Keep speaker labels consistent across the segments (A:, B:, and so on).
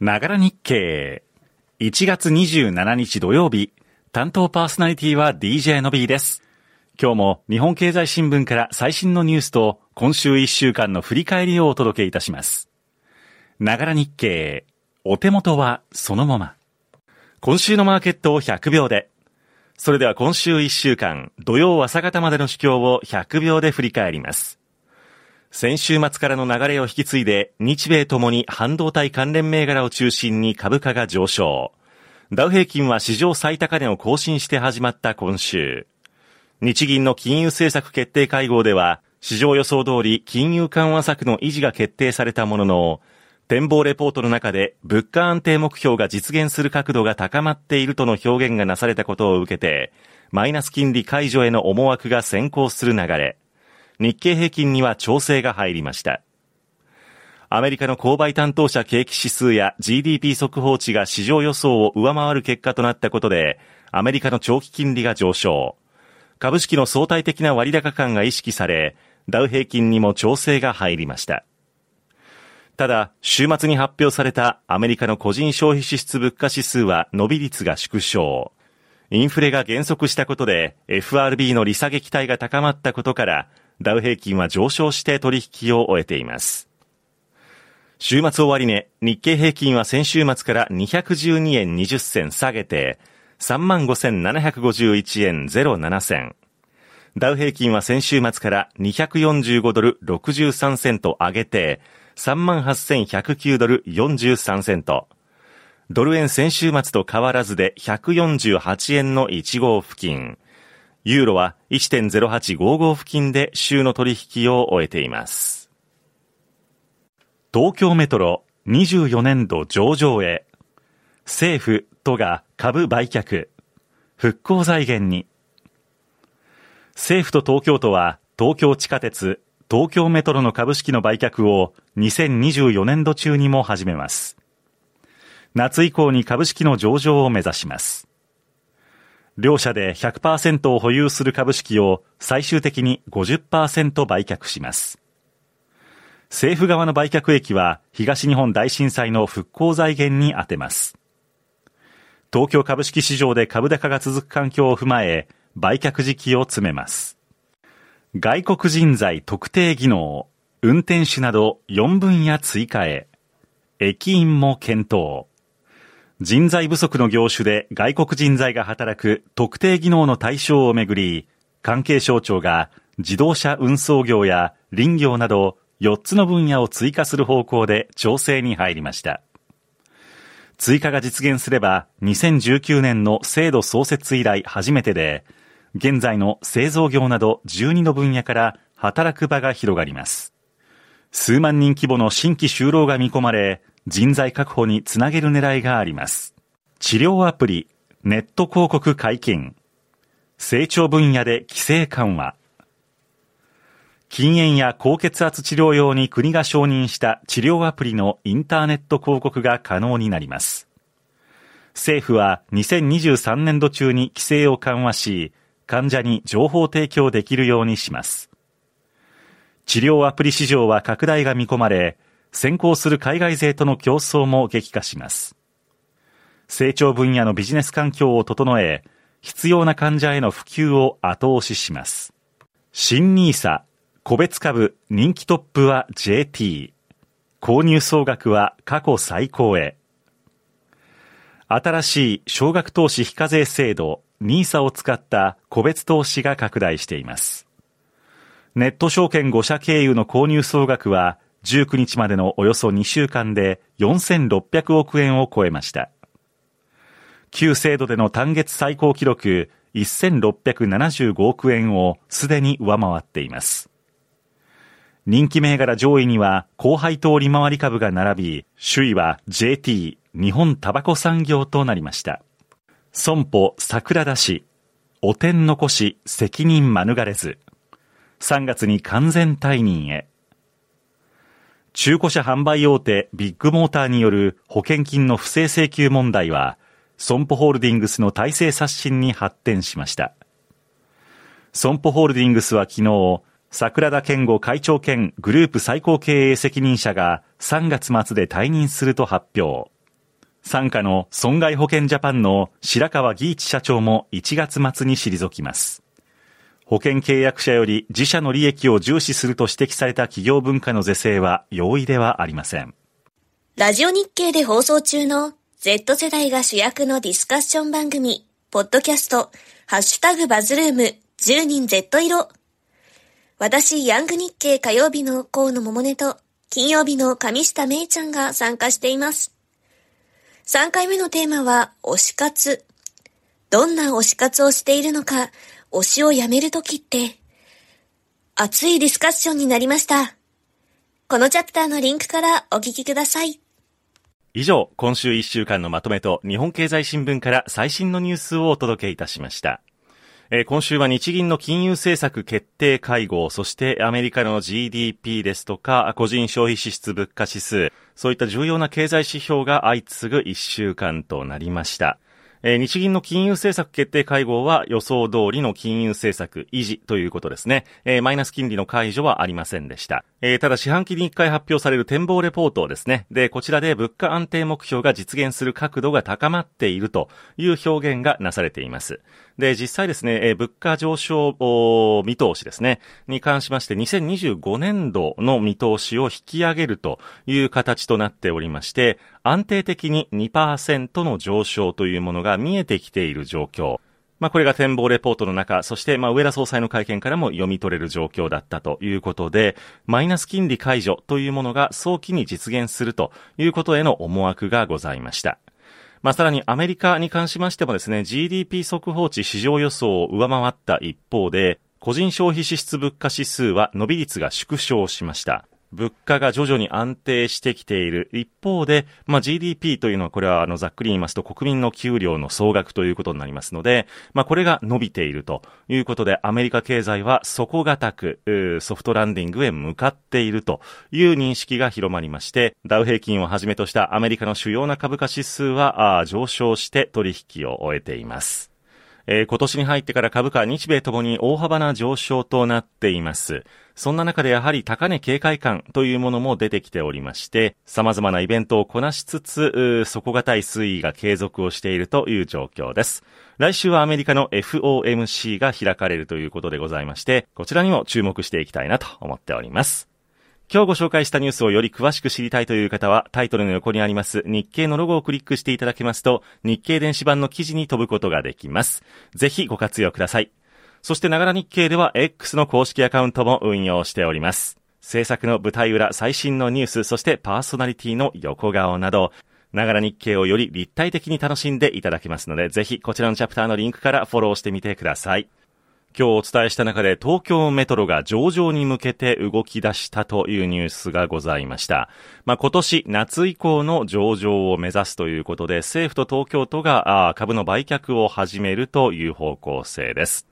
A: ながら日経。1月27日土曜日、担当パーソナリティは DJ の B です。今日も日本経済新聞から最新のニュースと今週1週間の振り返りをお届けいたします。ながら日経。お手元はそのまま。今週のマーケットを100秒で。それでは今週1週間、土曜朝方までの主況を100秒で振り返ります。先週末からの流れを引き継いで、日米ともに半導体関連銘柄を中心に株価が上昇。ダウ平均は史上最高値を更新して始まった今週。日銀の金融政策決定会合では、市場予想通り金融緩和策の維持が決定されたものの、展望レポートの中で物価安定目標が実現する角度が高まっているとの表現がなされたことを受けて、マイナス金利解除への思惑が先行する流れ。日経平均には調整が入りました。アメリカの購買担当者景気指数や GDP 速報値が市場予想を上回る結果となったことで、アメリカの長期金利が上昇。株式の相対的な割高感が意識され、ダウ平均にも調整が入りました。ただ、週末に発表されたアメリカの個人消費支出物価指数は伸び率が縮小。インフレが減速したことで FRB の利下げ期待が高まったことからダウ平均は上昇して取引を終えています。週末終値、日経平均は先週末から212円20銭下げて、35,751円07銭。ダウ平均は先週末から245ドル63セント上げて、38,109ドル43セント。ドル円先週末と変わらずで148円の1号付近。ユーロは1.0855付近で週の取引を終えています。東京メトロ24年度上場へ。政府、都が株売却。復興財源に。政府と東京都は東京地下鉄、東京メトロの株式の売却を2024年度中にも始めます。夏以降に株式の上場を目指します。両社で100%を保有する株式を最終的に50%売却します。政府側の売却益は東日本大震災の復興財源に充てます。東京株式市場で株高が続く環境を踏まえ、売却時期を詰めます。外国人材特定技能、運転手など4分野追加へ、駅員も検討。人材不足の業種で外国人材が働く特定技能の対象をめぐり、関係省庁が自動車運送業や林業など4つの分野を追加する方向で調整に入りました。追加が実現すれば2019年の制度創設以来初めてで、現在の製造業など12の分野から働く場が広がります。数万人規模の新規就労が見込まれ、人材確保につなげる狙いがあります。治療アプリ、ネット広告解禁、成長分野で規制緩和、禁煙や高血圧治療用に国が承認した治療アプリのインターネット広告が可能になります。政府は2023年度中に規制を緩和し、患者に情報提供できるようにします。治療アプリ市場は拡大が見込まれ、先行する海外勢との競争も激化します。成長分野のビジネス環境を整え、必要な患者への普及を後押しします。新 nisa 個別株人気トップは JT。購入総額は過去最高へ。新しい少額投資非課税制度 NISA を使った個別投資が拡大しています。ネット証券5社経由の購入総額は19日までのおよそ2週間で4600億円を超えました。旧制度での単月最高記録1675億円をすでに上回っています。人気銘柄上位には高配当利回り株が並び、首位は JT 日本タバコ産業となりました。損保桜田市、汚点残し責任免れず、3月に完全退任へ。中古車販売大手ビッグモーターによる保険金の不正請求問題は、損保ホールディングスの体制刷新に発展しました。損保ホールディングスは昨日、桜田健吾会長兼グループ最高経営責任者が3月末で退任すると発表。
B: 傘下の損害保険ジャパンの白川義一社長も1月末に退きます。保険契約者より自社の利益を重視すると指摘された企業文化の是正は容易ではありません。
C: ラジオ日経で放送中の Z 世代が主役のディスカッション番組、ポッドキャスト、ハッシュタグバズルーム10人 Z 色。私、ヤング日経火曜日の河野桃音と、金曜日の上下芽衣ちゃんが参加しています。3回目のテーマは、推し活。どんな推し活をしているのか、推しをやめるときって、熱いディスカッションになりました。このチャプターのリンクからお聞きください。
A: 以上、今週1週間のまとめと日本経済新聞から最新のニュースをお届けいたしました。えー、今週は日銀の金融政策決定会合、そしてアメリカの GDP ですとか、個人消費支出物価指数、そういった重要な経済指標が相次ぐ1週間となりました。えー、日銀の金融政策決定会合は予想通りの金融政策維持ということですね。えー、マイナス金利の解除はありませんでした。えー、ただ四半期に一回発表される展望レポートですね。で、こちらで物価安定目標が実現する角度が高まっているという表現がなされています。で、実際ですね、え物価上昇見通しですね、に関しまして2025年度の見通しを引き上げるという形となっておりまして、安定的に2%の上昇というものが見えてきている状況。まあ、これが展望レポートの中、そして、まあ、上田総裁の会見からも読み取れる状況だったということで、マイナス金利解除というものが早期に実現するということへの思惑がございました。まあ、さらにアメリカに関しましてもですね、GDP 速報値市場予想を上回った一方で、個人消費支出物価指数は伸び率が縮小しました。物価が徐々に安定してきている一方で、まあ、GDP というのはこれはあのざっくり言いますと国民の給料の総額ということになりますので、まあ、これが伸びているということでアメリカ経済は底堅くソフトランディングへ向かっているという認識が広まりまして、ダウ平均をはじめとしたアメリカの主要な株価指数は上昇して取引を終えています。えー、今年に入ってから株価日米ともに大幅な上昇となっています。そんな中でやはり高値警戒感というものも出てきておりまして、様々なイベントをこなしつつ、底堅い推移が継続をしているという状況です。来週はアメリカの FOMC が開かれるということでございまして、こちらにも注目していきたいなと思っております。今日ご紹介したニュースをより詳しく知りたいという方は、タイトルの横にあります日経のロゴをクリックしていただけますと、日経電子版の記事に飛ぶことができます。ぜひご活用ください。そして、ながら日経では X の公式アカウントも運用しております。制作の舞台裏、最新のニュース、そしてパーソナリティの横顔など、ながら日経をより立体的に楽しんでいただけますので、ぜひこちらのチャプターのリンクからフォローしてみてください。今日お伝えした中で東京メトロが上場に向けて動き出したというニュースがございました。まあ、今年夏以降の上場を目指すということで政府と東京都が株の売却を始めるという方向性です。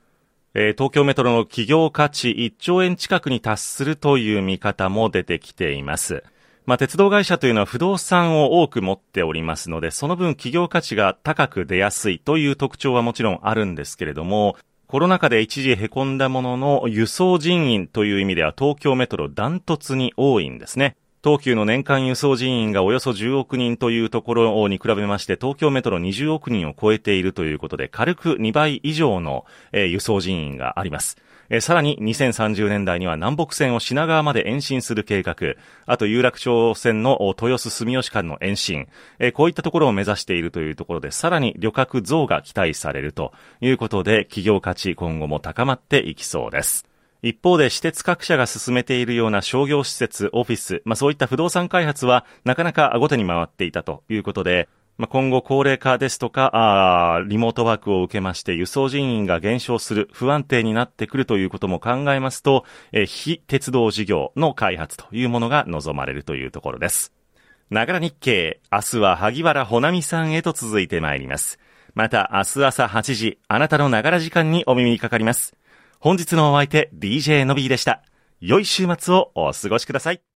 A: え、東京メトロの企業価値1兆円近くに達するという見方も出てきています。まあ、鉄道会社というのは不動産を多く持っておりますので、その分企業価値が高く出やすいという特徴はもちろんあるんですけれども、コロナ禍で一時凹んだものの輸送人員という意味では東京メトロダントツに多いんですね。東急の年間輸送人員がおよそ10億人というところに比べまして、東京メトロ20億人を超えているということで、軽く2倍以上の、えー、輸送人員があります。え、さらに2030年代には南北線を品川まで延伸する計画、あと有楽町線の豊洲住吉間の延伸、え、こういったところを目指しているというところで、さらに旅客増が期待されるということで、企業価値今後も高まっていきそうです。一方で私鉄各社が進めているような商業施設、オフィス、まあそういった不動産開発はなかなか後手に回っていたということで、まあ、今後高齢化ですとか、リモートワークを受けまして輸送人員が減少する、不安定になってくるということも考えますと、え非鉄道事業の開発というものが望まれるというところです。ながら日経、明日は萩原ほなみさんへと続いてまいります。また明日朝8時、あなたのながら時間にお耳にかかります。本日のお相手、DJ のびーでした。良い週末をお過ごしください。